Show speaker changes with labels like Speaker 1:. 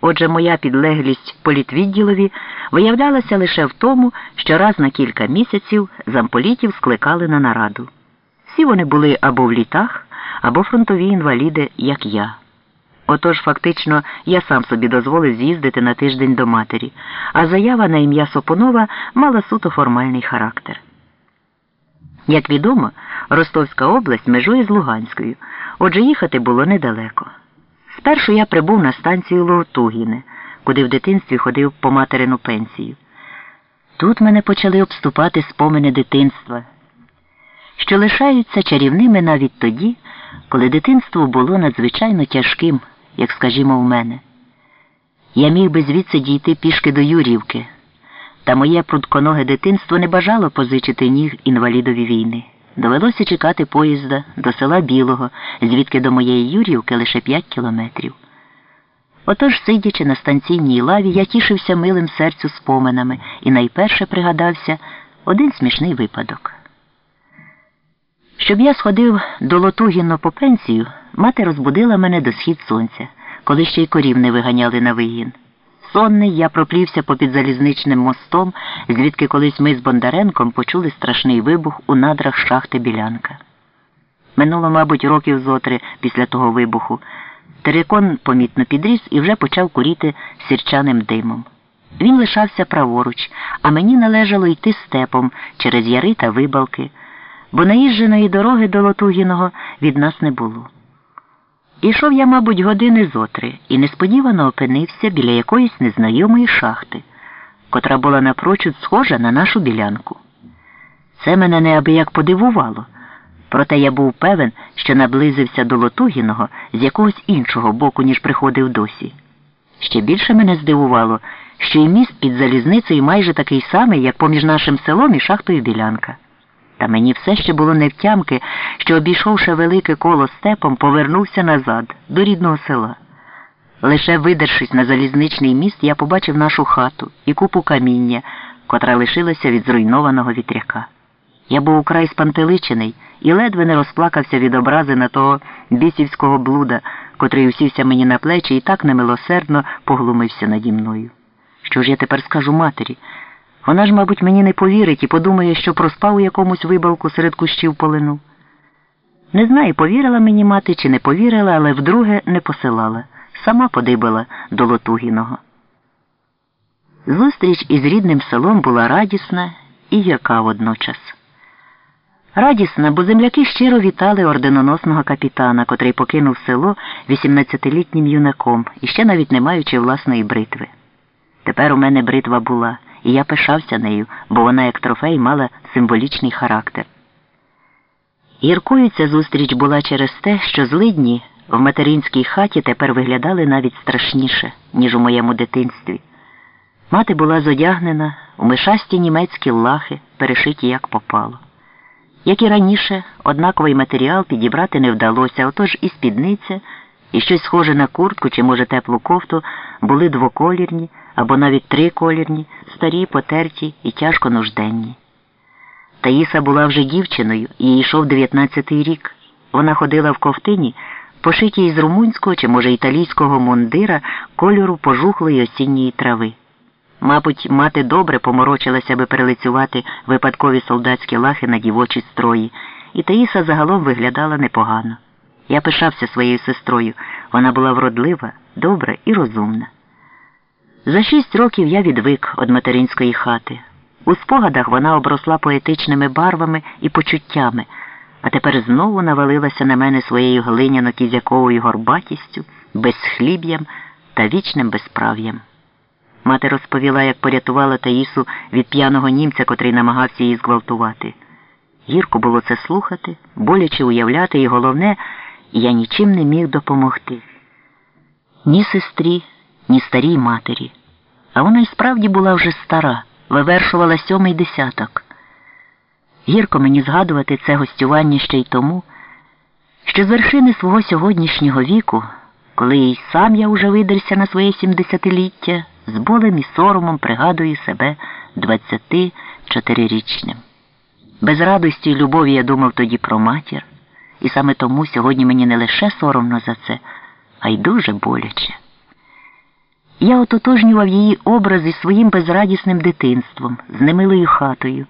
Speaker 1: Отже, моя підлеглість політвідділові виявлялася лише в тому, що раз на кілька місяців замполітів скликали на нараду. Всі вони були або в літах, або фронтові інваліди, як я. Отож, фактично, я сам собі дозволив з'їздити на тиждень до матері, а заява на ім'я Сопонова мала суто формальний характер. Як відомо, Ростовська область межує з Луганською, отже, їхати було недалеко. Спершу я прибув на станцію Лоутугіне, куди в дитинстві ходив по материну пенсію. Тут мене почали обступати спомини дитинства, що лишаються чарівними навіть тоді, коли дитинство було надзвичайно тяжким, як скажімо, в мене. Я міг би звідси дійти пішки до Юрівки, та моє прудконоге дитинство не бажало позичити ніг інвалідові війни. Довелося чекати поїзда до села Білого, звідки до моєї Юрівки лише п'ять кілометрів. Отож, сидячи на станційній лаві, я тішився милим серцю споминами і найперше пригадався один смішний випадок. Щоб я сходив до Лотугіно по пенсію, мати розбудила мене до схід сонця, коли ще й корів не виганяли на вигін. Сонний я проплівся попід залізничним мостом, звідки колись ми з Бондаренком почули страшний вибух у надрах шахти Білянка. Минуло, мабуть, років зотри після того вибуху. Терекон помітно підріс і вже почав куріти сірчаним димом. Він лишався праворуч, а мені належало йти степом через яри та вибалки, бо наїждженої дороги до Лотугіного від нас не було. Ішов я, мабуть, години зотри і несподівано опинився біля якоїсь незнайомої шахти, котра була напрочуд схожа на нашу білянку. Це мене неабияк подивувало, проте я був певен, що наблизився до Лотугіного з якогось іншого боку, ніж приходив досі. Ще більше мене здивувало, що і міст під залізницею майже такий самий, як поміж нашим селом і шахтою білянка. Та мені все ще було невтямки, що, обійшовши велике коло степом, повернувся назад, до рідного села. Лише видершись на залізничний міст, я побачив нашу хату і купу каміння, котра лишилася від зруйнованого вітряка. Я був украй спантеличений і ледве не розплакався від образи на того бісівського блуда, котрий усівся мені на плечі і так немилосердно поглумився наді мною. Що ж я тепер скажу матері? Вона ж, мабуть, мені не повірить і подумає, що проспав у якомусь вибалку серед кущів полину. Не знаю, повірила мені мати чи не повірила, але вдруге не посилала. Сама подибала до Лотугіного. Зустріч із рідним селом була радісна і гірка водночас. Радісна, бо земляки щиро вітали орденоносного капітана, котрий покинув село 18-літнім юнаком і ще навіть не маючи власної бритви. Тепер у мене бритва була і я пишався нею, бо вона, як трофей, мала символічний характер. Гіркою ця зустріч була через те, що злидні в материнській хаті тепер виглядали навіть страшніше, ніж у моєму дитинстві. Мати була зодягнена у мишасті німецькі лахи, перешиті як попало. Як і раніше, однаковий матеріал підібрати не вдалося, отож і спідниця, і щось схоже на куртку чи, може, теплу кофту були двоколірні або навіть триколірні, старі, потерті і тяжко нужденні. Таїса була вже дівчиною і йшов 19-й рік. Вона ходила в ковтині, пошитій із румунського чи, може, італійського мундира кольору пожухлої осінньої трави. Мабуть, мати добре поморочилася би перелицювати випадкові солдатські лахи на дівочі строї, і Таїса загалом виглядала непогано. Я пишався своєю сестрою. Вона була вродлива, добра і розумна. За шість років я відвик від материнської хати. У спогадах вона обросла поетичними барвами і почуттями, а тепер знову навалилася на мене своєю глиняно-кізяковою горбатістю, безхліб'ям та вічним безправ'ям. Мати розповіла, як порятувала Таїсу від п'яного німця, котрий намагався її зґвалтувати. Гірко було це слухати, боляче уявляти, і головне, я нічим не міг допомогти. Ні сестрі ні старій матері. А вона й справді була вже стара, вивершувала сьомий десяток. Гірко мені згадувати це гостювання ще й тому, що з вершини свого сьогоднішнього віку, коли й сам я уже видерся на своє сімдесятиліття, з болем і соромом пригадую себе двадцяти чотирирічним. Без радості й любові я думав тоді про матір, і саме тому сьогодні мені не лише соромно за це, а й дуже боляче. Я ототожнював її образи своїм безрадісним дитинством, з немилою хатою.